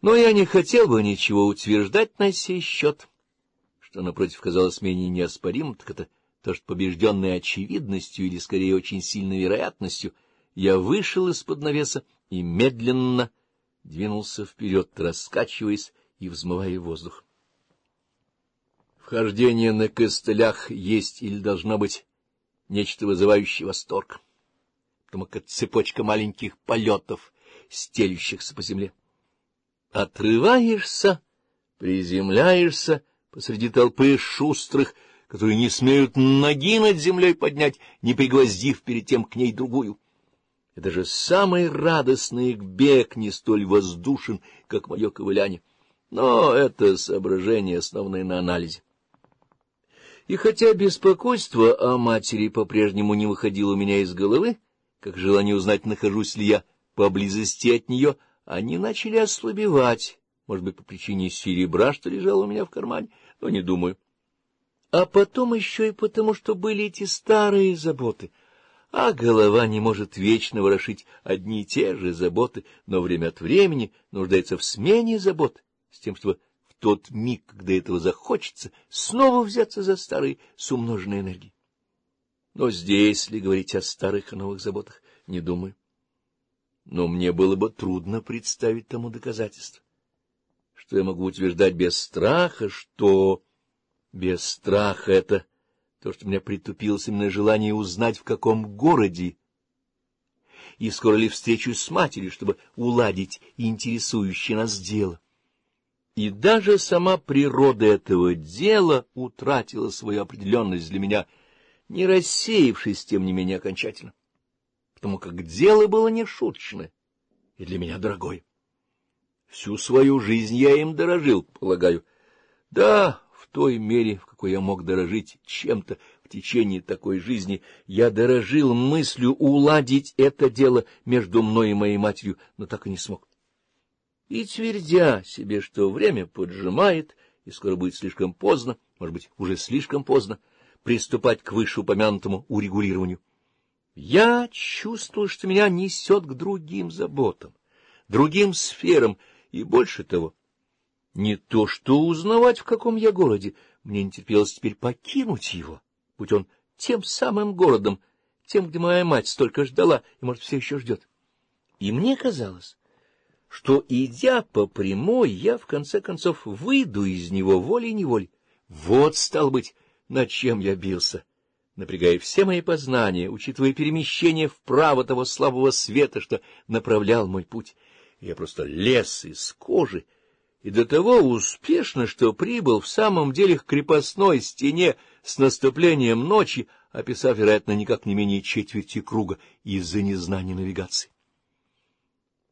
Но я не хотел бы ничего утверждать на сей счет. Что, напротив, казалось менее неоспоримым, так это то, что побежденной очевидностью или, скорее, очень сильной вероятностью, я вышел из-под навеса и медленно двинулся вперед, раскачиваясь и взмывая воздух. Вхождение на костылях есть или должно быть нечто вызывающее восторг, потому как цепочка маленьких полетов, стелющихся по земле отрываешься, приземляешься посреди толпы шустрых, которые не смеют ноги над землей поднять, не пригвоздив перед тем к ней другую. Это же самый радостный бег не столь воздушен, как мое ковыляние. Но это соображение основное на анализе. И хотя беспокойство о матери по-прежнему не выходило у меня из головы, как желание узнать, нахожусь ли я поблизости от нее — они начали ослабевать, может быть, по причине серебра, что лежало у меня в кармане, но не думаю. А потом еще и потому, что были эти старые заботы. А голова не может вечно ворошить одни и те же заботы, но время от времени нуждается в смене забот, с тем, чтобы в тот миг, когда этого захочется, снова взяться за старые с умноженной энергией. Но здесь ли говорить о старых и новых заботах, не думаю но мне было бы трудно представить тому доказательство. Что я могу утверждать без страха, что... Без страха это то, что у меня притупилось именно желание узнать, в каком городе и скоро ли встречусь с матерью, чтобы уладить интересующее нас дело. И даже сама природа этого дела утратила свою определенность для меня, не рассеявшись, тем не менее, окончательно потому как дело было не шуточное и для меня дорогое. Всю свою жизнь я им дорожил, полагаю. Да, в той мере, в какой я мог дорожить чем-то в течение такой жизни, я дорожил мыслью уладить это дело между мной и моей матерью, но так и не смог. И твердя себе, что время поджимает, и скоро будет слишком поздно, может быть, уже слишком поздно, приступать к вышеупомянутому урегулированию. Я чувствовал, что меня несет к другим заботам, другим сферам, и больше того, не то что узнавать, в каком я городе, мне не терпелось теперь покинуть его, будь он тем самым городом, тем, где моя мать столько ждала и, может, все еще ждет. И мне казалось, что, идя по прямой, я, в конце концов, выйду из него волей-неволей. Вот, стал быть, над чем я бился напрягая все мои познания, учитывая перемещение вправо того слабого света, что направлял мой путь. Я просто лез из кожи, и до того успешно, что прибыл в самом деле к крепостной стене с наступлением ночи, описав, вероятно, никак не менее четверти круга из-за незнания навигации.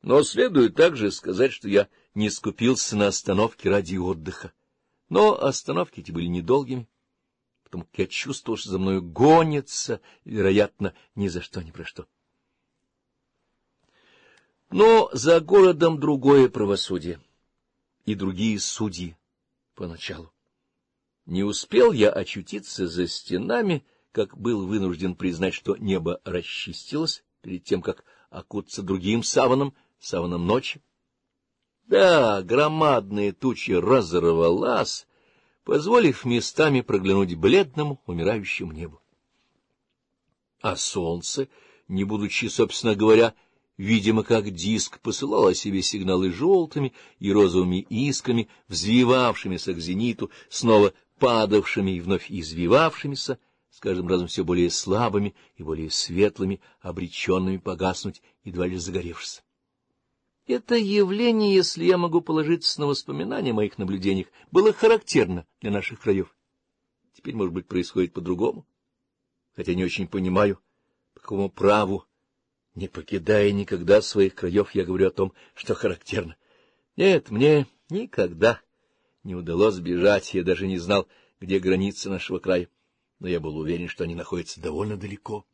Но следует также сказать, что я не скупился на остановке ради отдыха. Но остановки эти были недолгими потому как я чувствовал, что за мною гонится, вероятно, ни за что, ни про что. Но за городом другое правосудие и другие судьи поначалу. Не успел я очутиться за стенами, как был вынужден признать, что небо расчистилось перед тем, как окутаться другим саваном, саваном ночи. Да, громадные тучи разорвалась, позволив местами проглянуть бледному, умирающему небу. А солнце, не будучи, собственно говоря, видимо, как диск, посылало себе сигналы желтыми и розовыми искрами, взвивавшимися к зениту, снова падавшими и вновь извивавшимися, с каждым разом все более слабыми и более светлыми, обреченными погаснуть, едва лишь загоревшись. Это явление, если я могу положиться на воспоминания о моих наблюдениях, было характерно для наших краев. Теперь, может быть, происходит по-другому, хотя не очень понимаю, по какому праву, не покидая никогда своих краев, я говорю о том, что характерно. Нет, мне никогда не удалось сбежать, я даже не знал, где границы нашего края, но я был уверен, что они находятся довольно далеко.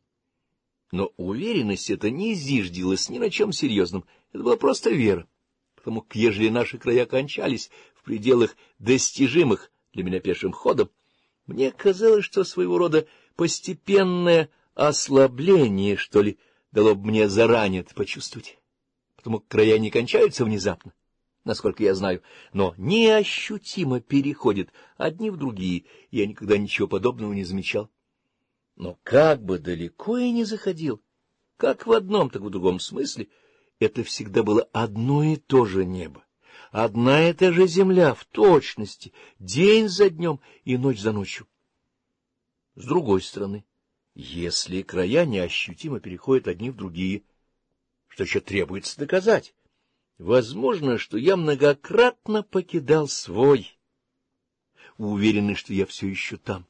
Но уверенность эта не зиждилась ни на чем серьезном, это была просто вера, потому как ежели наши края кончались в пределах достижимых для меня пешим ходом, мне казалось, что своего рода постепенное ослабление, что ли, дало бы мне заранее это почувствовать, потому края не кончаются внезапно, насколько я знаю, но неощутимо переходят одни в другие, я никогда ничего подобного не замечал. Но как бы далеко я ни заходил, как в одном, так в другом смысле, это всегда было одно и то же небо, одна и та же земля в точности, день за днем и ночь за ночью. С другой стороны, если края неощутимо переходят одни в другие, что еще требуется доказать, возможно, что я многократно покидал свой, уверенный, что я все еще там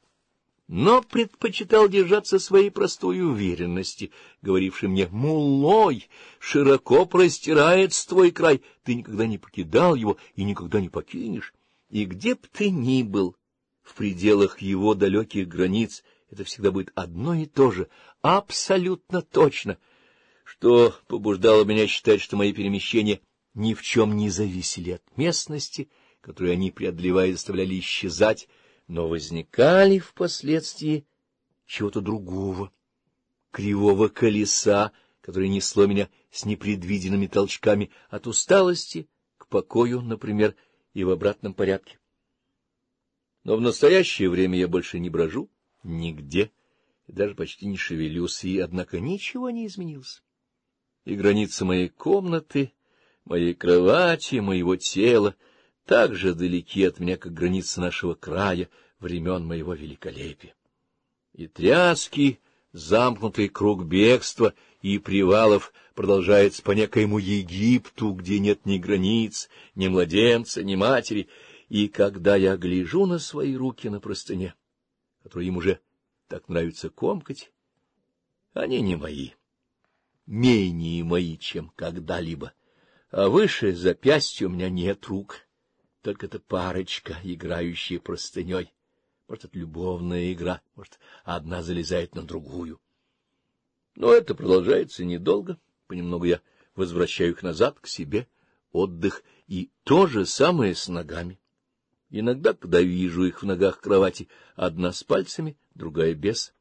но предпочитал держаться своей простой уверенности, говорившей мне «Мулой, широко простирается твой край, ты никогда не покидал его и никогда не покинешь, и где б ты ни был, в пределах его далеких границ, это всегда будет одно и то же, абсолютно точно, что побуждало меня считать, что мои перемещения ни в чем не зависели от местности, которую они преодолевая заставляли исчезать, но возникали впоследствии чего-то другого, кривого колеса, которое несло меня с непредвиденными толчками от усталости к покою, например, и в обратном порядке. Но в настоящее время я больше не брожу нигде, даже почти не шевелюсь, и, однако, ничего не изменилось. И границы моей комнаты, моей кровати, моего тела — так же далеки от меня, как границы нашего края, времен моего великолепия. И тряски, замкнутый круг бегства и привалов продолжается по некоему Египту, где нет ни границ, ни младенца, ни матери, и когда я гляжу на свои руки на простыне, которые им уже так нравится комкать, они не мои, менее мои, чем когда-либо, а выше запястья у меня нет рук, только эта парочка, играющая простыней. Может, это любовная игра, может, одна залезает на другую. Но это продолжается недолго. Понемногу я возвращаю их назад к себе, отдых, и то же самое с ногами. Иногда, когда вижу их в ногах кровати, одна с пальцами, другая без.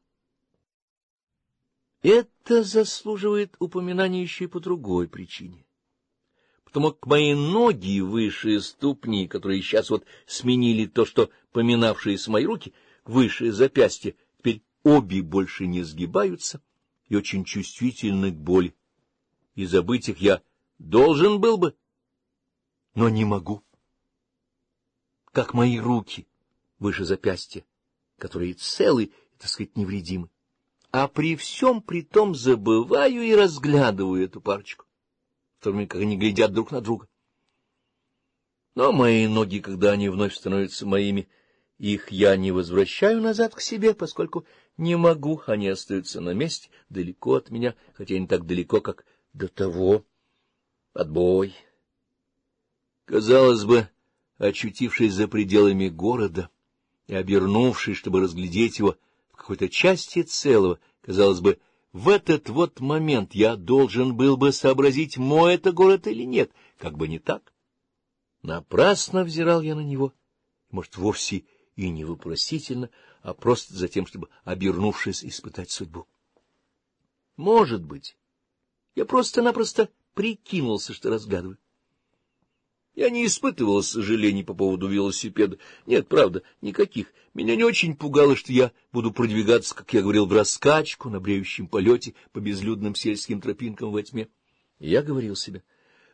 Это заслуживает упоминания еще и по другой причине. То мог мои ноги выше ступни, которые сейчас вот сменили то, что поминавшиеся мои руки, выше запястья, теперь обе больше не сгибаются и очень чувствительны к боли. И забыть их я должен был бы, но не могу. Как мои руки выше запястья, которые целы и, так сказать, невредимы а при всем при том забываю и разглядываю эту парочку то время как они глядят друг на друга. Но мои ноги, когда они вновь становятся моими, их я не возвращаю назад к себе, поскольку не могу, они остаются на месте, далеко от меня, хотя не так далеко, как до того. Отбой. Казалось бы, очутившись за пределами города и обернувшись, чтобы разглядеть его в какой-то части целого, казалось бы, в этот вот момент я должен был бы сообразить, мой это город или нет, как бы не так. Напрасно взирал я на него, может, вовсе и не вопросительно, а просто за тем, чтобы, обернувшись, испытать судьбу. Может быть, я просто-напросто прикинулся, что разгадываю. Я не испытывал сожалений по поводу велосипеда. Нет, правда, никаких. Меня не очень пугало, что я буду продвигаться, как я говорил, в раскачку на бреющем полете по безлюдным сельским тропинкам во тьме. Я говорил себе,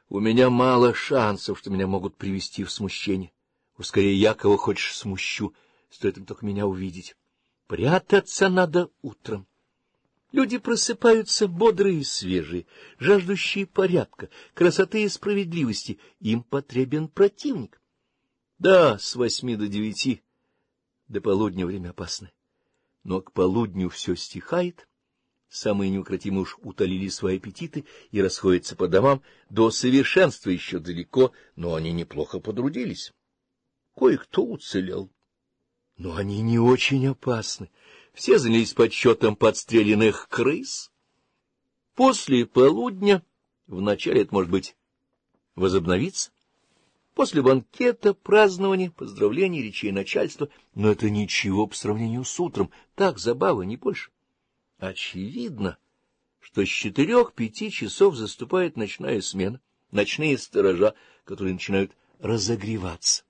у меня мало шансов, что меня могут привести в смущение. Уж я кого хочешь смущу, стоит им только меня увидеть. Прятаться надо утром. Люди просыпаются бодрые и свежие, жаждущие порядка, красоты и справедливости. Им потребен противник. Да, с восьми до девяти, до полудня время опасно. Но к полудню все стихает, самые неукротимые уж утолили свои аппетиты и расходятся по домам, до совершенства еще далеко, но они неплохо подрудились. Кое-кто уцелел. Но они не очень опасны все занялись подсчетом подстреленных крыс. После полудня, вначале это, может быть, возобновиться, после банкета, празднования, поздравлений, речей начальства, но это ничего по сравнению с утром, так забава, не больше. Очевидно, что с четырех-пяти часов заступает ночная смена, ночные сторожа, которые начинают разогреваться.